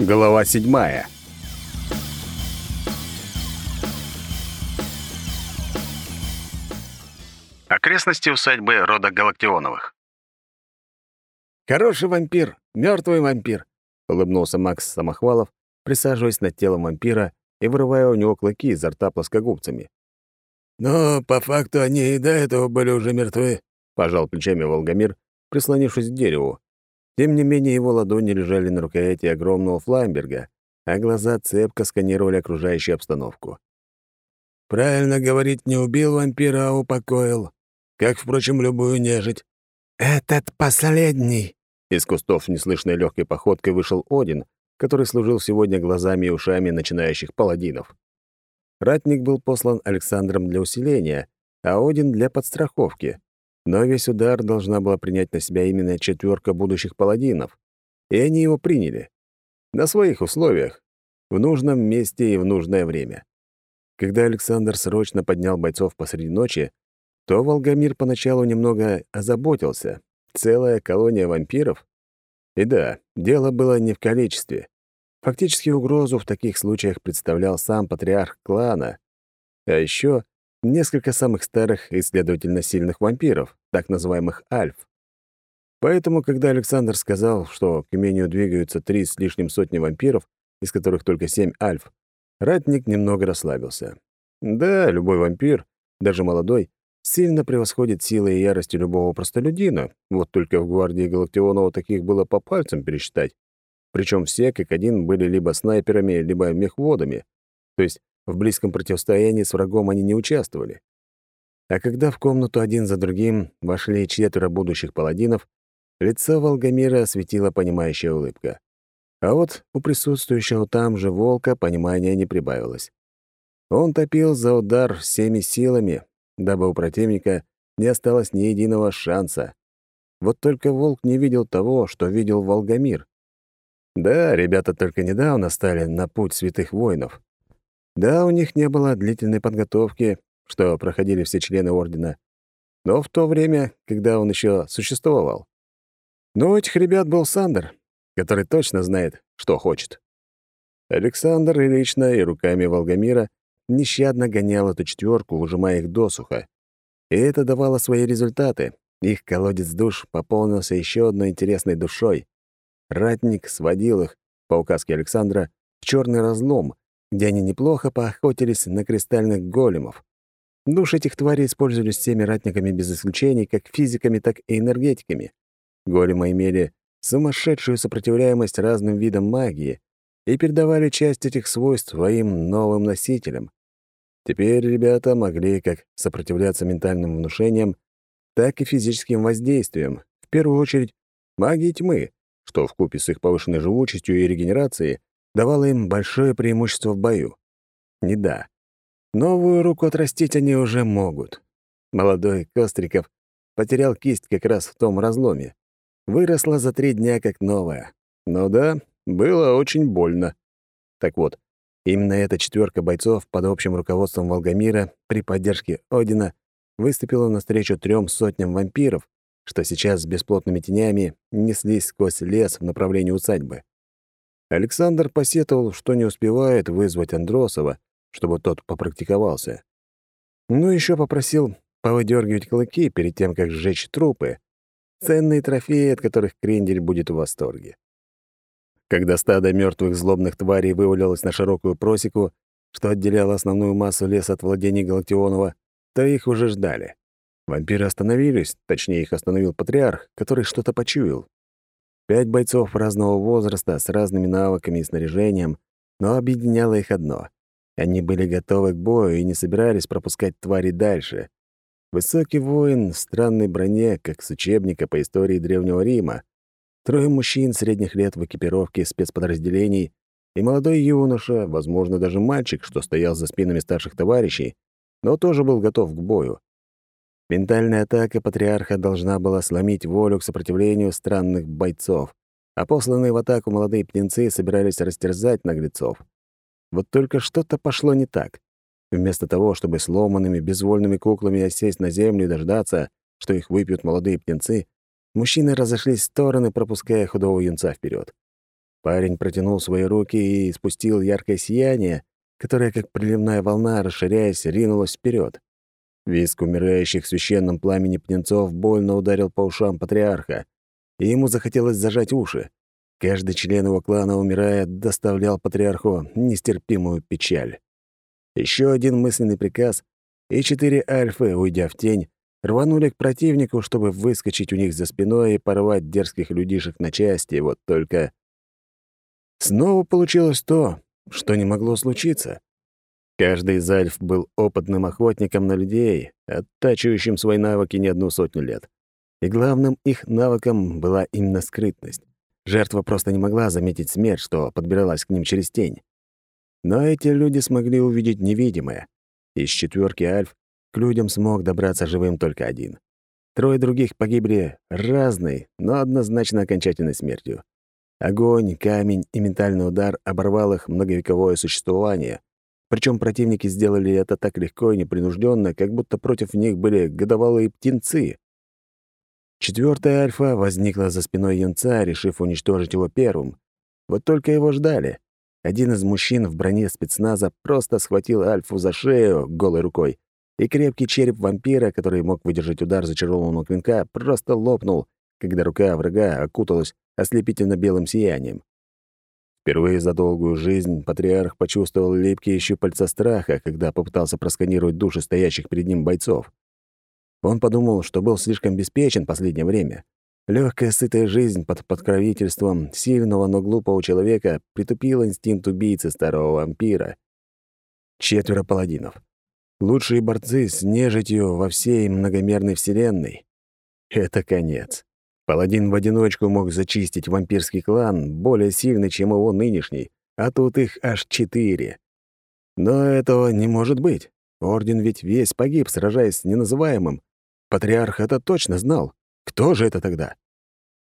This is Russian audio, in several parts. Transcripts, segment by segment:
Глава седьмая. Окрестности усадьбы рода Галактионовых. «Хороший вампир, мертвый вампир», — улыбнулся Макс Самохвалов, присаживаясь над телом вампира и вырывая у него клыки изо рта плоскогубцами. «Но по факту они и до этого были уже мертвы», — пожал плечами Волгомир, прислонившись к дереву. Тем не менее, его ладони лежали на рукояти огромного фламберга, а глаза цепко сканировали окружающую обстановку. «Правильно говорить, не убил вампира, а упокоил. Как, впрочем, любую нежить». «Этот последний!» Из кустов неслышной легкой походкой вышел Один, который служил сегодня глазами и ушами начинающих паладинов. Ратник был послан Александром для усиления, а Один — для подстраховки. Но весь удар должна была принять на себя именно четверка будущих паладинов. И они его приняли. На своих условиях, в нужном месте и в нужное время. Когда Александр срочно поднял бойцов посреди ночи, то Волгомир поначалу немного озаботился. Целая колония вампиров? И да, дело было не в количестве. Фактически угрозу в таких случаях представлял сам патриарх клана. А еще несколько самых старых и, следовательно, сильных вампиров, так называемых альф. Поэтому, когда Александр сказал, что к имению двигаются три с лишним сотни вампиров, из которых только семь альф, ратник немного расслабился. Да, любой вампир, даже молодой, сильно превосходит силой и яростью любого простолюдина, вот только в гвардии Галактионова таких было по пальцам пересчитать. Причем все, как один, были либо снайперами, либо мехводами, то есть в близком противостоянии с врагом они не участвовали. А когда в комнату один за другим вошли четверо будущих паладинов, лицо Волгомира осветила понимающая улыбка. А вот у присутствующего там же волка понимания не прибавилось. Он топил за удар всеми силами, дабы у противника не осталось ни единого шанса. Вот только волк не видел того, что видел Волгомир. Да, ребята только недавно стали на путь святых воинов. Да, у них не было длительной подготовки, что проходили все члены Ордена, но в то время, когда он еще существовал. Но у этих ребят был Сандер, который точно знает, что хочет. Александр и лично, и руками Волгомира нещадно гонял эту четверку, выжимая их досуха. И это давало свои результаты. Их колодец душ пополнился еще одной интересной душой. Ратник сводил их, по указке Александра, в черный разлом, где они неплохо поохотились на кристальных големов. Души этих тварей использовались всеми ратниками без исключений, как физиками, так и энергетиками. Големы имели сумасшедшую сопротивляемость разным видам магии и передавали часть этих свойств своим новым носителям. Теперь ребята могли как сопротивляться ментальным внушениям, так и физическим воздействиям, в первую очередь магии тьмы, что вкупе с их повышенной живучестью и регенерацией давало им большое преимущество в бою. Не да. Новую руку отрастить они уже могут. Молодой Костриков потерял кисть как раз в том разломе. Выросла за три дня как новая. Но да, было очень больно. Так вот, именно эта четверка бойцов под общим руководством Волгомира при поддержке Одина выступила навстречу трем сотням вампиров, что сейчас с бесплотными тенями неслись сквозь лес в направлении усадьбы. Александр посетовал, что не успевает вызвать Андросова, чтобы тот попрактиковался. Ну, еще попросил повыдергивать клыки перед тем, как сжечь трупы. Ценные трофеи, от которых Крендель будет в восторге. Когда стадо мертвых злобных тварей вывалилось на широкую просеку, что отделяло основную массу леса от владений Галактионова, то их уже ждали. Вампиры остановились, точнее, их остановил патриарх, который что-то почуял. Пять бойцов разного возраста с разными навыками и снаряжением, но объединяло их одно. Они были готовы к бою и не собирались пропускать твари дальше. Высокий воин в странной броне, как с учебника по истории Древнего Рима, трое мужчин средних лет в экипировке спецподразделений и молодой юноша, возможно, даже мальчик, что стоял за спинами старших товарищей, но тоже был готов к бою. Ментальная атака патриарха должна была сломить волю к сопротивлению странных бойцов, а посланные в атаку молодые птенцы собирались растерзать наглецов. Вот только что-то пошло не так. Вместо того, чтобы сломанными, безвольными куклами осесть на землю и дождаться, что их выпьют молодые птенцы, мужчины разошлись в стороны, пропуская худого юнца вперед. Парень протянул свои руки и спустил яркое сияние, которое, как приливная волна, расширяясь, ринулось вперед. Виск умирающих в священном пламени птенцов больно ударил по ушам патриарха, и ему захотелось зажать уши. Каждый член его клана, умирая, доставлял патриарху нестерпимую печаль. Еще один мысленный приказ, и четыре альфы, уйдя в тень, рванули к противнику, чтобы выскочить у них за спиной и порвать дерзких людишек на части. Вот только... Снова получилось то, что не могло случиться. Каждый из альф был опытным охотником на людей, оттачивающим свои навыки не одну сотню лет. И главным их навыком была именно скрытность. Жертва просто не могла заметить смерть, что подбиралась к ним через тень. Но эти люди смогли увидеть невидимое. Из четверки альф к людям смог добраться живым только один. Трое других погибли разной, но однозначно окончательной смертью. Огонь, камень и ментальный удар оборвал их многовековое существование. Причем противники сделали это так легко и непринужденно, как будто против них были годовалые птенцы. Четвертая альфа возникла за спиной юнца, решив уничтожить его первым. Вот только его ждали. Один из мужчин в броне спецназа просто схватил альфу за шею голой рукой, и крепкий череп вампира, который мог выдержать удар зачарованного клинка, просто лопнул, когда рука врага окуталась ослепительно белым сиянием. Впервые за долгую жизнь патриарх почувствовал липкие щупальца страха, когда попытался просканировать души стоящих перед ним бойцов. Он подумал, что был слишком беспечен последнее время. Легкая сытая жизнь под подкровительством сильного, но глупого человека притупила инстинкт убийцы старого вампира. Четверо паладинов. Лучшие борцы с нежитью во всей многомерной вселенной. Это конец. Паладин в одиночку мог зачистить вампирский клан, более сильный, чем его нынешний, а тут их аж четыре. Но этого не может быть. Орден ведь весь погиб, сражаясь с неназываемым. Патриарх это точно знал. Кто же это тогда?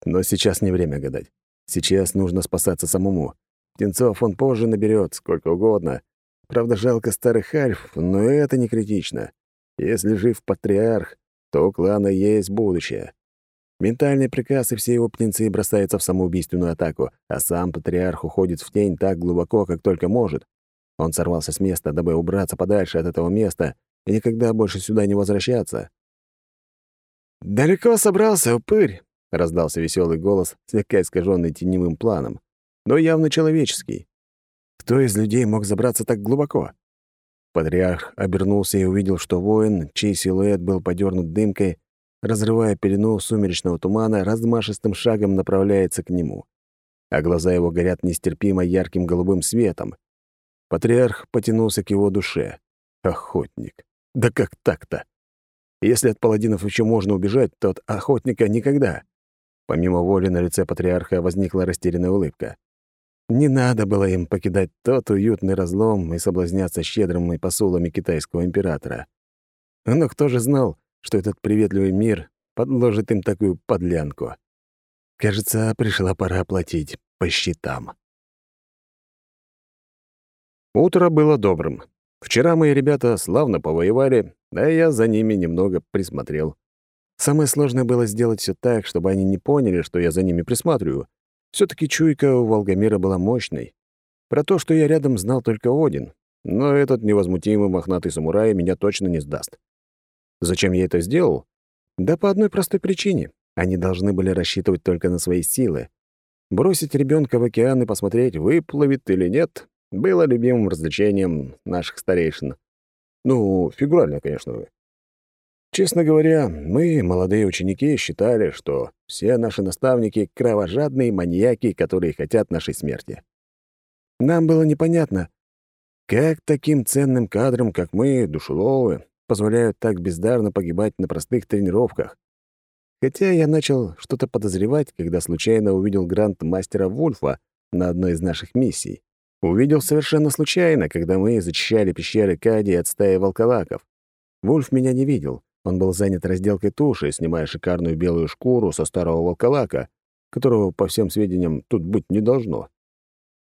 Но сейчас не время гадать. Сейчас нужно спасаться самому. Птенцов он позже наберет, сколько угодно. Правда, жалко старых альф, но это не критично. Если жив патриарх, то у клана есть будущее. Ментальный приказ и все его птенцы бросаются в самоубийственную атаку, а сам патриарх уходит в тень так глубоко, как только может. Он сорвался с места, дабы убраться подальше от этого места и никогда больше сюда не возвращаться. «Далеко собрался, упырь!» — раздался веселый голос, слегка искаженный теневым планом, но явно человеческий. Кто из людей мог забраться так глубоко? Патриарх обернулся и увидел, что воин, чей силуэт был подернут дымкой, разрывая пелену сумеречного тумана, размашистым шагом направляется к нему. А глаза его горят нестерпимо ярким голубым светом. Патриарх потянулся к его душе. Охотник. Да как так-то? Если от паладинов еще можно убежать, то от охотника никогда. Помимо воли на лице патриарха возникла растерянная улыбка. Не надо было им покидать тот уютный разлом и соблазняться щедрыми посулами китайского императора. Но кто же знал, что этот приветливый мир подложит им такую подлянку. Кажется, пришла пора платить по счетам. Утро было добрым. Вчера мои ребята славно повоевали, а я за ними немного присмотрел. Самое сложное было сделать все так, чтобы они не поняли, что я за ними присматриваю. все таки чуйка у Волгомира была мощной. Про то, что я рядом, знал только Один, но этот невозмутимый мохнатый самурай меня точно не сдаст. Зачем я это сделал? Да по одной простой причине. Они должны были рассчитывать только на свои силы. Бросить ребенка в океан и посмотреть, выплывет или нет, было любимым развлечением наших старейшин. Ну, фигурально, конечно. Честно говоря, мы, молодые ученики, считали, что все наши наставники — кровожадные маньяки, которые хотят нашей смерти. Нам было непонятно, как таким ценным кадрам, как мы, душеловы, позволяют так бездарно погибать на простых тренировках. Хотя я начал что-то подозревать, когда случайно увидел грант мастера Вульфа на одной из наших миссий. Увидел совершенно случайно, когда мы зачищали пещеры Кади от стаи волколаков. Вульф меня не видел. Он был занят разделкой туши, снимая шикарную белую шкуру со старого волколака, которого, по всем сведениям, тут быть не должно.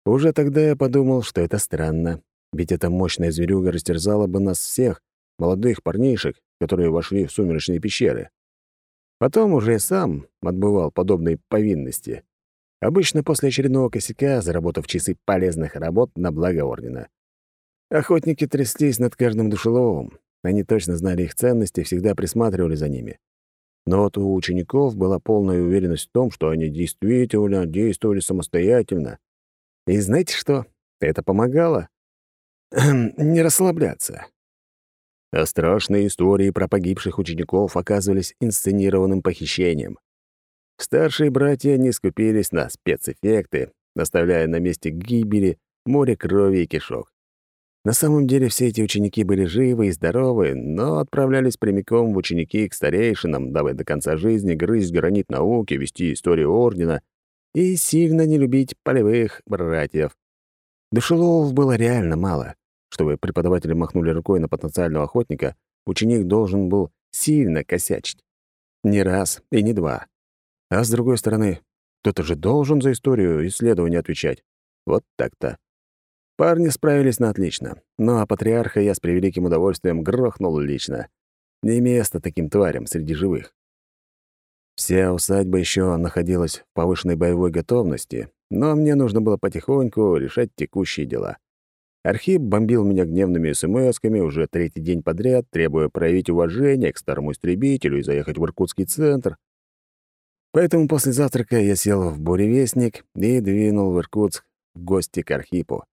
Уже тогда я подумал, что это странно, ведь эта мощная зверюга растерзала бы нас всех, молодых парнишек, которые вошли в сумеречные пещеры. Потом уже сам отбывал подобные повинности. Обычно после очередного косяка, заработав часы полезных работ на благо Ордена. Охотники тряслись над каждым душеловым. Они точно знали их ценности и всегда присматривали за ними. Но вот у учеников была полная уверенность в том, что они действительно действовали самостоятельно. И знаете что? Это помогало не расслабляться. А страшные истории про погибших учеников оказывались инсценированным похищением. Старшие братья не скупились на спецэффекты, оставляя на месте гибели море крови и кишок. На самом деле все эти ученики были живы и здоровы, но отправлялись прямиком в ученики к старейшинам, дабы до конца жизни грызть гранит науки, вести историю Ордена и сильно не любить полевых братьев. Душеловов было реально мало. Чтобы преподаватели махнули рукой на потенциального охотника, ученик должен был сильно косячить. Не раз и не два. А с другой стороны, кто-то же должен за историю исследования отвечать. Вот так-то. Парни справились на отлично, ну а патриарха я с превеликим удовольствием грохнул лично. Не место таким тварям среди живых. Вся усадьба еще находилась в повышенной боевой готовности, но мне нужно было потихоньку решать текущие дела. Архип бомбил меня гневными смс-ками уже третий день подряд, требуя проявить уважение к старому истребителю и заехать в Иркутский центр. Поэтому после завтрака я сел в буревестник и двинул в Иркутск в гости к Архипу.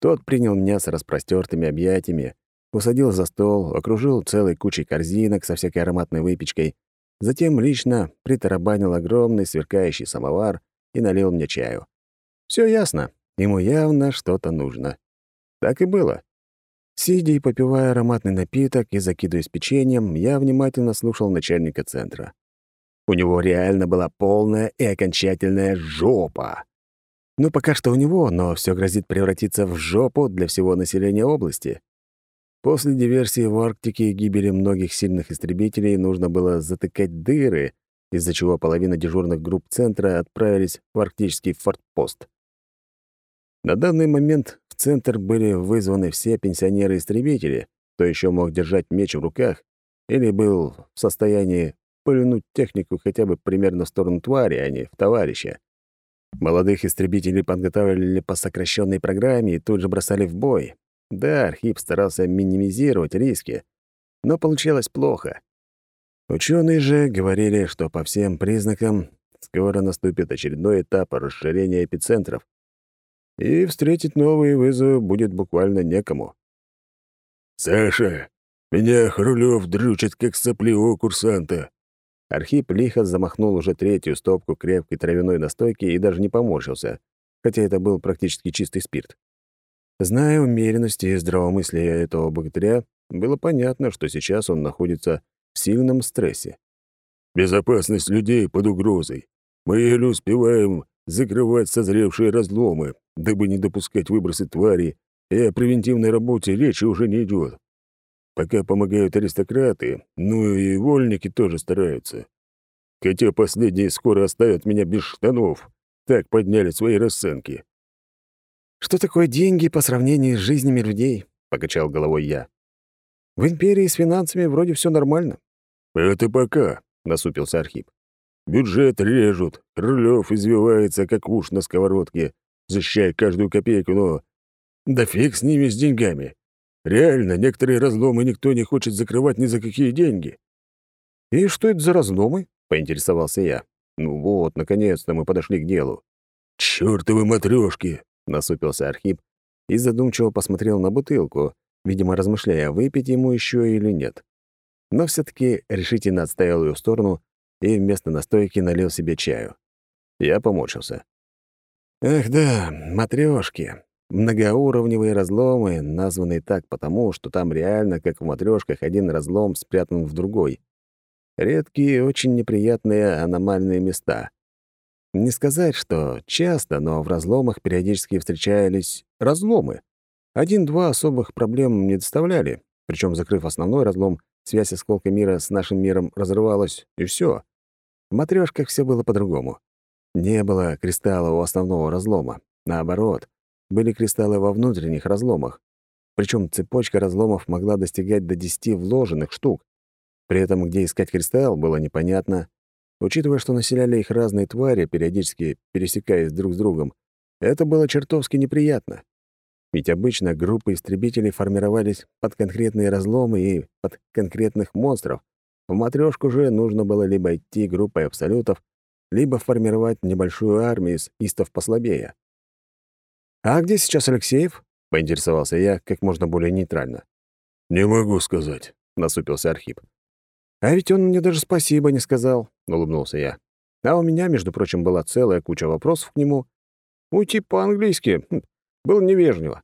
Тот принял меня с распростертыми объятиями, усадил за стол, окружил целой кучей корзинок со всякой ароматной выпечкой, затем лично притарабанил огромный сверкающий самовар и налил мне чаю. Все ясно, ему явно что-то нужно. Так и было. Сидя и попивая ароматный напиток и закидываясь печеньем, я внимательно слушал начальника центра. У него реально была полная и окончательная жопа. Ну, пока что у него, но все грозит превратиться в жопу для всего населения области. После диверсии в Арктике и гибели многих сильных истребителей нужно было затыкать дыры, из-за чего половина дежурных групп центра отправились в арктический фортпост. На данный момент центр были вызваны все пенсионеры-истребители, кто еще мог держать меч в руках или был в состоянии пыльнуть технику хотя бы примерно в сторону твари, а не в товарища. Молодых истребителей подготавливали по сокращенной программе и тут же бросали в бой. Да, Архип старался минимизировать риски, но получалось плохо. Ученые же говорили, что по всем признакам скоро наступит очередной этап расширения эпицентров, и встретить новые вызовы будет буквально некому. «Саша, меня Хрулёв дрючит, как сопливого курсанта». Архип лихо замахнул уже третью стопку крепкой травяной настойки и даже не поморщился, хотя это был практически чистый спирт. Зная умеренность и здравомыслие этого богатыря, было понятно, что сейчас он находится в сильном стрессе. «Безопасность людей под угрозой. Мы еле успеваем закрывать созревшие разломы, дабы не допускать выбросы твари, и о превентивной работе речи уже не идет. Пока помогают аристократы, ну и вольники тоже стараются. Хотя последние скоро оставят меня без штанов. Так подняли свои расценки. «Что такое деньги по сравнению с жизнями людей?» — покачал головой я. «В империи с финансами вроде все нормально». «Это пока», — насупился Архип. «Бюджет режут, Рулев извивается, как уж на сковородке, защищая каждую копейку, но... Да фиг с ними, с деньгами. Реально, некоторые разломы никто не хочет закрывать ни за какие деньги. «И что это за разломы?» — поинтересовался я. «Ну вот, наконец-то мы подошли к делу». «Чёртовы матрёшки!» — насупился Архип и задумчиво посмотрел на бутылку, видимо, размышляя, выпить ему еще или нет. Но все таки решительно отставил ее в сторону и вместо настойки налил себе чаю. Я поморщился. Эх да, матрешки. Многоуровневые разломы, названные так потому, что там реально, как в матрешках, один разлом спрятан в другой. Редкие, очень неприятные аномальные места. Не сказать, что часто, но в разломах периодически встречались разломы. Один-два особых проблем не доставляли, причем закрыв основной разлом, связь осколка мира с нашим миром разрывалась, и все. В матрешках все было по-другому. Не было кристалла у основного разлома. Наоборот, были кристаллы во внутренних разломах. Причем цепочка разломов могла достигать до 10 вложенных штук. При этом, где искать кристалл, было непонятно. Учитывая, что населяли их разные твари, периодически пересекаясь друг с другом, это было чертовски неприятно. Ведь обычно группы истребителей формировались под конкретные разломы и под конкретных монстров. В матрешку же нужно было либо идти группой абсолютов, либо формировать небольшую армию из истов послабее. «А где сейчас Алексеев?» — поинтересовался я как можно более нейтрально. «Не могу сказать», — насупился Архип. «А ведь он мне даже спасибо не сказал», — улыбнулся я. «А у меня, между прочим, была целая куча вопросов к нему. Уйти по-английски хм, было невежливо».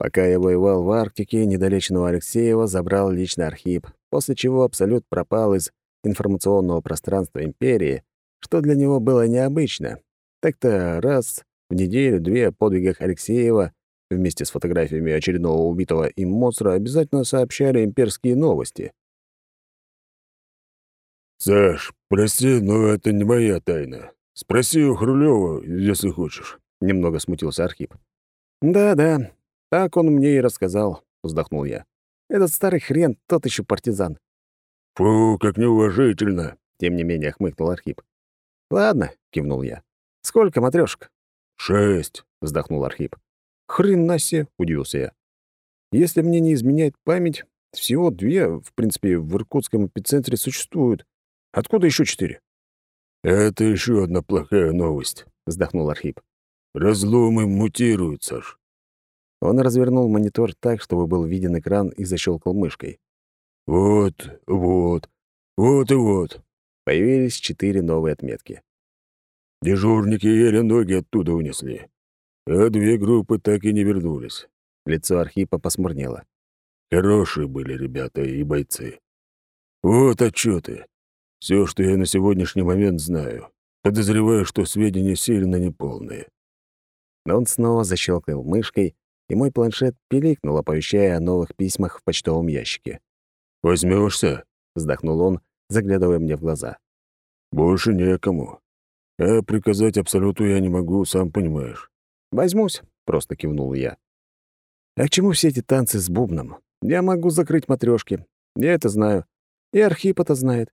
Пока я воевал в Арктике, недалечного Алексеева забрал лично Архип, после чего Абсолют пропал из информационного пространства Империи, что для него было необычно. Так-то раз в неделю-две о подвигах Алексеева вместе с фотографиями очередного убитого им монстра обязательно сообщали имперские новости. «Саш, прости, но это не моя тайна. Спроси у Хрулёва, если хочешь», — немного смутился Архип. «Да-да, так он мне и рассказал», — вздохнул я. «Этот старый хрен, тот еще партизан». «Фу, как неуважительно», — тем не менее хмыкнул Архип. «Ладно», — кивнул я. «Сколько матрёшек?» «Шесть», — вздохнул Архип. «Хрена себе», — удивился я. «Если мне не изменяет память, всего две, в принципе, в иркутском эпицентре существуют. Откуда еще четыре?» «Это еще одна плохая новость», — вздохнул Архип. «Разломы мутируют, Саш». Он развернул монитор так, чтобы был виден экран и защелкал мышкой. «Вот, вот, вот и вот». Появились четыре новые отметки. Дежурники еле ноги оттуда унесли. А две группы так и не вернулись. Лицо Архипа посмурнело. Хорошие были ребята и бойцы. Вот отчеты. Все, что я на сегодняшний момент знаю. Подозреваю, что сведения сильно неполные. Но он снова защелкал мышкой, и мой планшет пиликнул, оповещая о новых письмах в почтовом ящике. Возьмешься? вздохнул он, заглядывая мне в глаза. «Больше некому. А приказать Абсолюту я не могу, сам понимаешь». «Возьмусь», — просто кивнул я. «А к чему все эти танцы с бубном? Я могу закрыть матрешки. Я это знаю. И Архип это знает.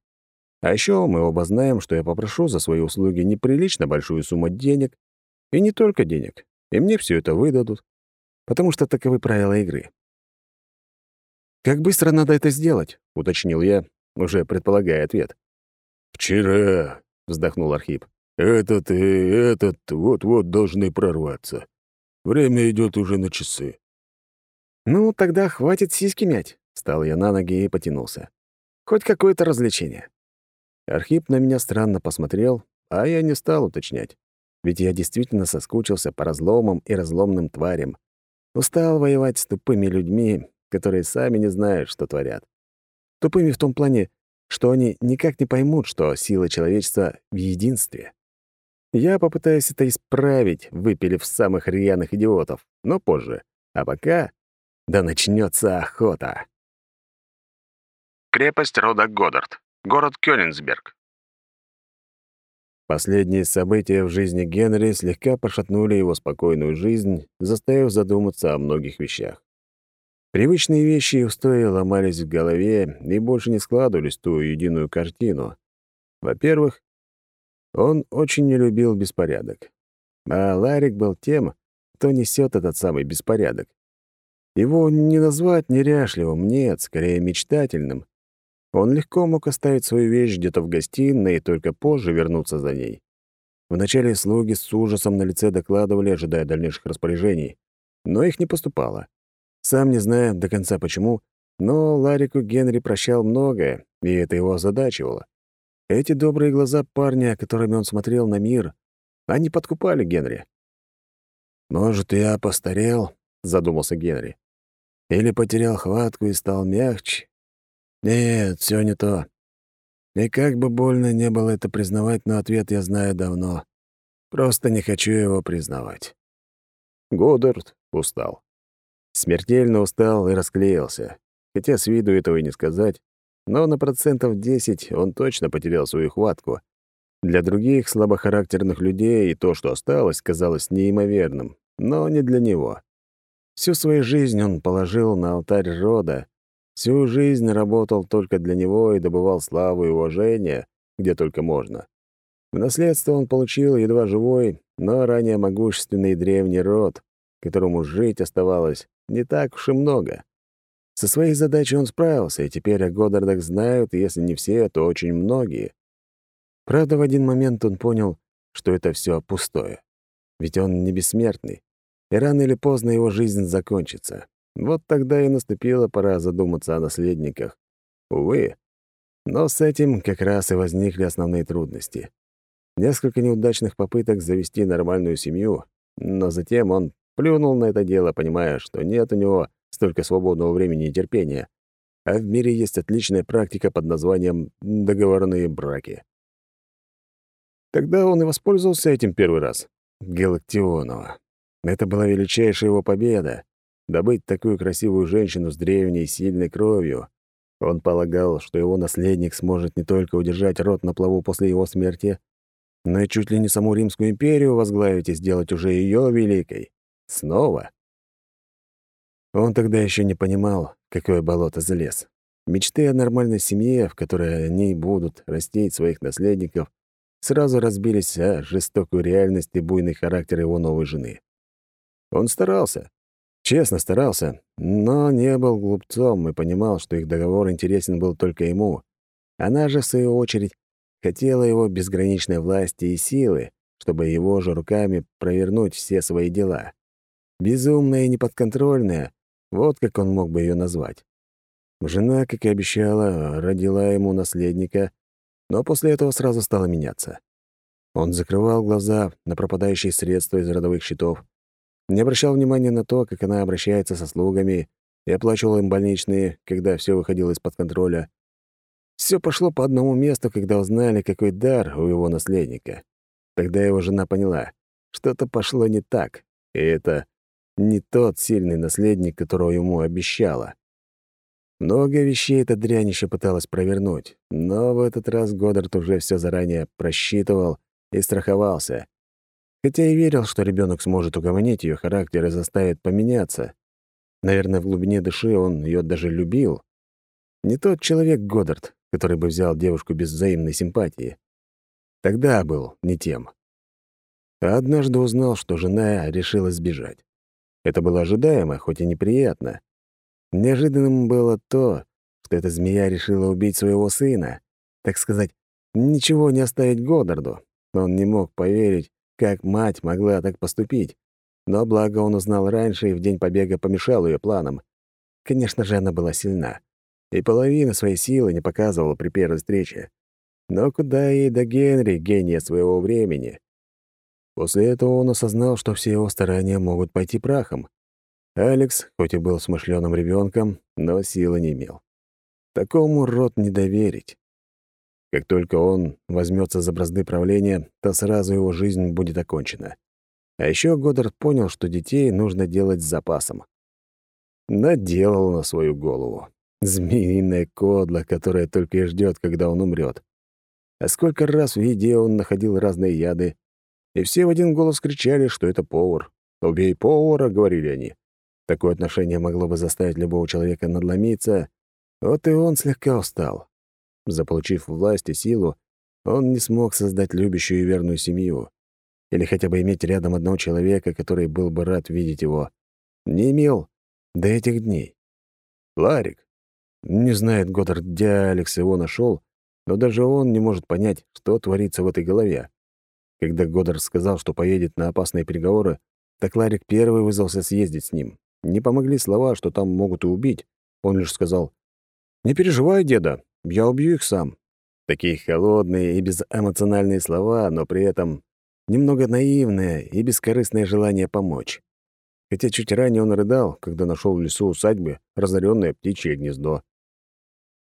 А еще мы оба знаем, что я попрошу за свои услуги неприлично большую сумму денег. И не только денег. И мне все это выдадут. Потому что таковы правила игры. «Как быстро надо это сделать?» — уточнил я, уже предполагая ответ. «Вчера», — вздохнул Архип, — «этот и этот вот-вот должны прорваться. Время идет уже на часы». «Ну, тогда хватит сиськи мять», — встал я на ноги и потянулся. «Хоть какое-то развлечение». Архип на меня странно посмотрел, а я не стал уточнять. Ведь я действительно соскучился по разломам и разломным тварям. Устал воевать с тупыми людьми, которые сами не знают, что творят. Тупыми в том плане, что они никак не поймут, что сила человечества в единстве. Я попытаюсь это исправить, выпилив самых рьяных идиотов, но позже. А пока... Да начнется охота. Крепость рода Годдард. Город Кёнигсберг. Последние события в жизни Генри слегка пошатнули его спокойную жизнь, заставив задуматься о многих вещах. Привычные вещи и устои ломались в голове и больше не складывались в ту единую картину. Во-первых, он очень не любил беспорядок. А Ларик был тем, кто несет этот самый беспорядок. Его не назвать неряшливым, нет, скорее мечтательным. Он легко мог оставить свою вещь где-то в гостиной и только позже вернуться за ней. Вначале слуги с ужасом на лице докладывали, ожидая дальнейших распоряжений, но их не поступало. Сам не знаю до конца почему, но Ларику Генри прощал многое, и это его озадачивало. Эти добрые глаза парня, которыми он смотрел на мир, они подкупали Генри. «Может, я постарел?» — задумался Генри. «Или потерял хватку и стал мягче? Нет, все не то. И как бы больно не было это признавать, но ответ я знаю давно. Просто не хочу его признавать». Годдард устал. Смертельно устал и расклеился. Хотя с виду этого и не сказать, но на процентов 10 он точно потерял свою хватку. Для других слабохарактерных людей и то, что осталось, казалось неимоверным, но не для него. Всю свою жизнь он положил на алтарь рода, всю жизнь работал только для него и добывал славу и уважение, где только можно. В наследство он получил едва живой, но ранее могущественный древний род, которому жить оставалось не так уж и много. Со своей задачей он справился, и теперь о Годдардах знают, если не все, то очень многие. Правда, в один момент он понял, что это все пустое. Ведь он не бессмертный, и рано или поздно его жизнь закончится. Вот тогда и наступила пора задуматься о наследниках. Увы. Но с этим как раз и возникли основные трудности. Несколько неудачных попыток завести нормальную семью, но затем он плюнул на это дело, понимая, что нет у него столько свободного времени и терпения, а в мире есть отличная практика под названием «договорные браки». Тогда он и воспользовался этим первый раз. Галактионова. Это была величайшая его победа — добыть такую красивую женщину с древней сильной кровью. Он полагал, что его наследник сможет не только удержать род на плаву после его смерти, но и чуть ли не саму Римскую империю возглавить и сделать уже ее великой. Снова. Он тогда еще не понимал, какое болото залез. Мечты о нормальной семье, в которой они будут растить своих наследников, сразу разбились о жестокую реальность и буйный характер его новой жены. Он старался, честно старался, но не был глупцом и понимал, что их договор интересен был только ему. Она же, в свою очередь, хотела его безграничной власти и силы, чтобы его же руками провернуть все свои дела. Безумная и неподконтрольная, вот как он мог бы ее назвать. Жена, как и обещала, родила ему наследника, но после этого сразу стала меняться. Он закрывал глаза на пропадающие средства из родовых счетов, не обращал внимания на то, как она обращается со слугами и оплачивал им больничные, когда все выходило из-под контроля. Все пошло по одному месту, когда узнали, какой дар у его наследника. Тогда его жена поняла, что-то пошло не так, и это не тот сильный наследник, которого ему обещала. Много вещей эта дрянь еще пыталась провернуть, но в этот раз Годдард уже все заранее просчитывал и страховался. Хотя и верил, что ребенок сможет угомонить ее характер и заставит поменяться. Наверное, в глубине души он ее даже любил. Не тот человек Годдард, который бы взял девушку без взаимной симпатии. Тогда был не тем. А однажды узнал, что жена решила сбежать. Это было ожидаемо, хоть и неприятно. Неожиданным было то, что эта змея решила убить своего сына. Так сказать, ничего не оставить Годдарду. Он не мог поверить, как мать могла так поступить. Но благо он узнал раньше и в день побега помешал ее планам. Конечно же, она была сильна. И половину своей силы не показывала при первой встрече. Но куда ей до Генри, гения своего времени? После этого он осознал, что все его старания могут пойти прахом. Алекс, хоть и был смышленым ребенком, но силы не имел. Такому род не доверить. Как только он возьмется за бразды правления, то сразу его жизнь будет окончена. А еще Годдард понял, что детей нужно делать с запасом. Наделал на свою голову. Змеиная кодла, которая только и ждет, когда он умрет. А сколько раз в еде он находил разные яды, и все в один голос кричали, что это повар. «Убей повара», — говорили они. Такое отношение могло бы заставить любого человека надломиться, вот и он слегка устал. Заполучив власть и силу, он не смог создать любящую и верную семью. Или хотя бы иметь рядом одного человека, который был бы рад видеть его. Не имел до этих дней. Ларик. Не знает Годдард, где Алекс его нашел, но даже он не может понять, что творится в этой голове. Когда Годдард сказал, что поедет на опасные переговоры, так Ларик первый вызвался съездить с ним. Не помогли слова, что там могут и убить. Он лишь сказал, «Не переживай, деда, я убью их сам». Такие холодные и безэмоциональные слова, но при этом немного наивное и бескорыстное желание помочь. Хотя чуть ранее он рыдал, когда нашел в лесу усадьбы разоренное птичье гнездо.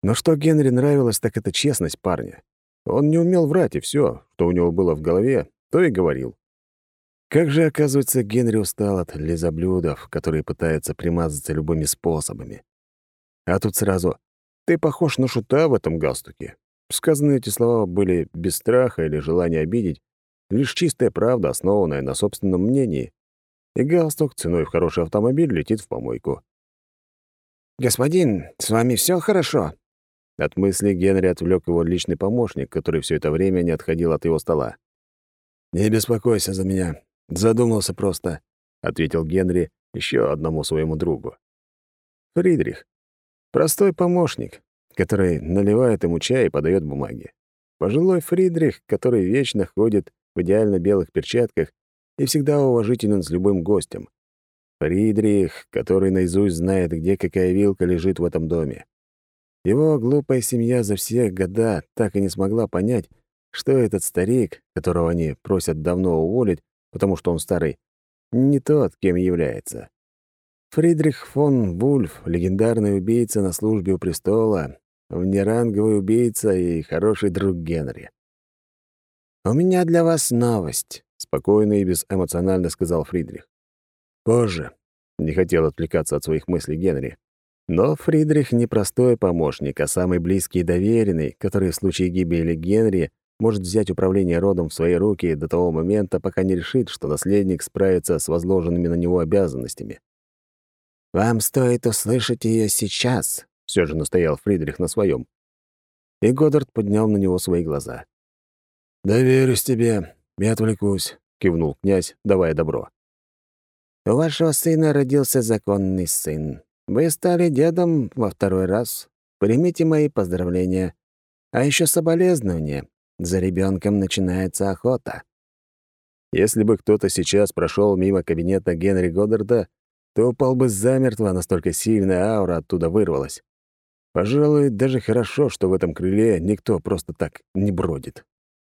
Но что Генри нравилось, так это честность парня. Он не умел врать, и все, что у него было в голове, то и говорил. Как же, оказывается, Генри устал от лизоблюдов, которые пытаются примазаться любыми способами. А тут сразу «ты похож на шута в этом галстуке». Сказанные эти слова были без страха или желания обидеть, лишь чистая правда, основанная на собственном мнении. И галстук ценой в хороший автомобиль летит в помойку. «Господин, с вами все хорошо?» От мысли Генри отвлек его личный помощник, который все это время не отходил от его стола. «Не беспокойся за меня. Задумался просто», — ответил Генри еще одному своему другу. Фридрих. Простой помощник, который наливает ему чай и подает бумаги. Пожилой Фридрих, который вечно ходит в идеально белых перчатках и всегда уважителен с любым гостем. Фридрих, который наизусть знает, где какая вилка лежит в этом доме. Его глупая семья за все года так и не смогла понять, что этот старик, которого они просят давно уволить, потому что он старый, не тот, кем является. Фридрих фон Вульф — легендарный убийца на службе у престола, внеранговый убийца и хороший друг Генри. «У меня для вас новость», — спокойно и безэмоционально сказал Фридрих. «Позже», — не хотел отвлекаться от своих мыслей Генри. Но Фридрих не простой помощник, а самый близкий и доверенный, который в случае гибели Генри может взять управление родом в свои руки до того момента, пока не решит, что наследник справится с возложенными на него обязанностями. «Вам стоит услышать ее сейчас», — все же настоял Фридрих на своем. И Годдард поднял на него свои глаза. «Доверюсь тебе, я отвлекусь», — кивнул князь, давая добро. «У вашего сына родился законный сын. Вы стали дедом во второй раз. Примите мои поздравления. А еще соболезнования. За ребенком начинается охота». Если бы кто-то сейчас прошел мимо кабинета Генри Годдарда, то упал бы замертво, настолько сильная аура оттуда вырвалась. Пожалуй, даже хорошо, что в этом крыле никто просто так не бродит.